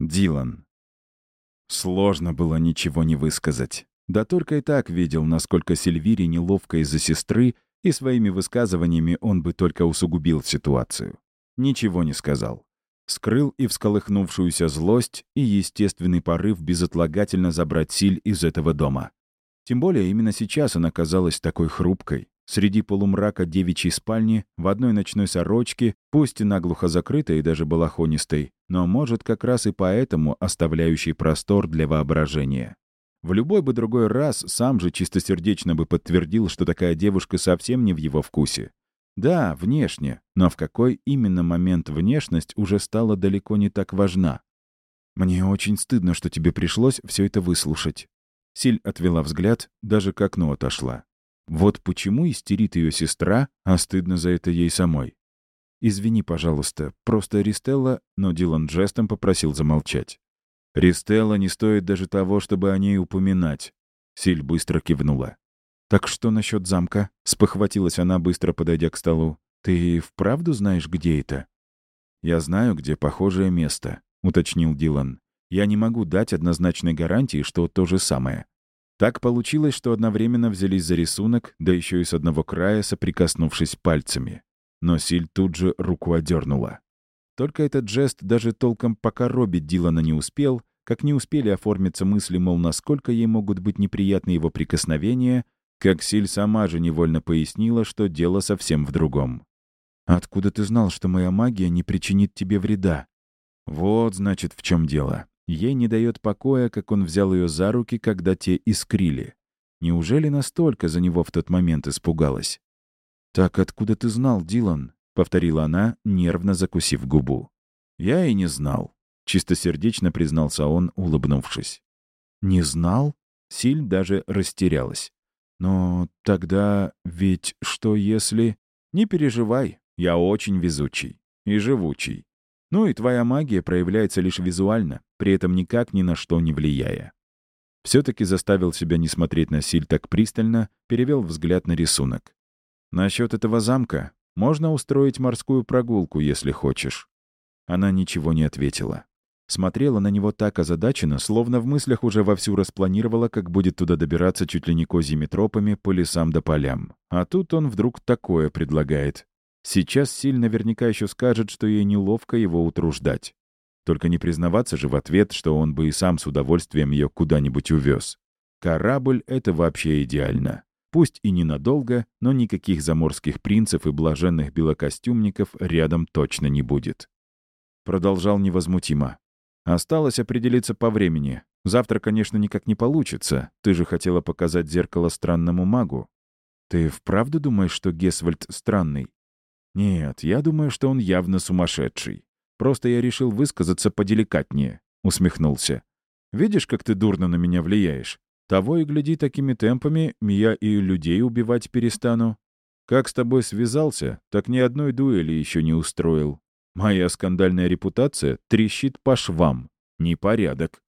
Дилан. Сложно было ничего не высказать. Да только и так видел, насколько Сильвире неловко из-за сестры, и своими высказываниями он бы только усугубил ситуацию. Ничего не сказал. Скрыл и всколыхнувшуюся злость, и естественный порыв безотлагательно забрать Силь из этого дома. Тем более именно сейчас она казалась такой хрупкой. Среди полумрака девичьей спальни, в одной ночной сорочке, пусть и наглухо закрытой и даже балахонистой, но, может, как раз и поэтому оставляющий простор для воображения. В любой бы другой раз сам же чистосердечно бы подтвердил, что такая девушка совсем не в его вкусе. Да, внешне, но в какой именно момент внешность уже стала далеко не так важна. «Мне очень стыдно, что тебе пришлось все это выслушать». Силь отвела взгляд, даже к окну отошла. Вот почему истерит ее сестра, а стыдно за это ей самой. «Извини, пожалуйста, просто Ристелла...» Но Дилан жестом попросил замолчать. Ристелла не стоит даже того, чтобы о ней упоминать. Силь быстро кивнула. «Так что насчет замка?» — спохватилась она, быстро подойдя к столу. «Ты вправду знаешь, где это?» «Я знаю, где похожее место», — уточнил Дилан. «Я не могу дать однозначной гарантии, что то же самое». Так получилось, что одновременно взялись за рисунок, да еще и с одного края соприкоснувшись пальцами. Но Силь тут же руку одернула. Только этот жест даже толком покоробить Дилана не успел, как не успели оформиться мысли, мол, насколько ей могут быть неприятны его прикосновения, как Силь сама же невольно пояснила, что дело совсем в другом. «Откуда ты знал, что моя магия не причинит тебе вреда?» Вот, значит, в чем дело. Ей не дает покоя, как он взял ее за руки, когда те искрили. Неужели настолько за него в тот момент испугалась? «Так откуда ты знал, Дилан?» — повторила она, нервно закусив губу. «Я и не знал», — чистосердечно признался он, улыбнувшись. «Не знал?» Силь даже растерялась. «Но тогда ведь что если...» «Не переживай, я очень везучий и живучий. Ну и твоя магия проявляется лишь визуально, при этом никак ни на что не влияя». Все-таки заставил себя не смотреть на Силь так пристально, перевел взгляд на рисунок. «Насчет этого замка можно устроить морскую прогулку, если хочешь». Она ничего не ответила. Смотрела на него так озадаченно, словно в мыслях уже вовсю распланировала, как будет туда добираться чуть ли не козьими тропами по лесам да полям. А тут он вдруг такое предлагает. Сейчас Силь наверняка еще скажет, что ей неловко его утруждать. Только не признаваться же в ответ, что он бы и сам с удовольствием ее куда-нибудь увез. Корабль — это вообще идеально. Пусть и ненадолго, но никаких заморских принцев и блаженных белокостюмников рядом точно не будет. Продолжал невозмутимо. Осталось определиться по времени. Завтра, конечно, никак не получится. Ты же хотела показать зеркало странному магу. Ты вправду думаешь, что Гесвальд странный? Нет, я думаю, что он явно сумасшедший. Просто я решил высказаться поделикатнее, усмехнулся. Видишь, как ты дурно на меня влияешь? Того и гляди, такими темпами я и людей убивать перестану. Как с тобой связался, так ни одной дуэли еще не устроил. Моя скандальная репутация трещит по швам. Непорядок.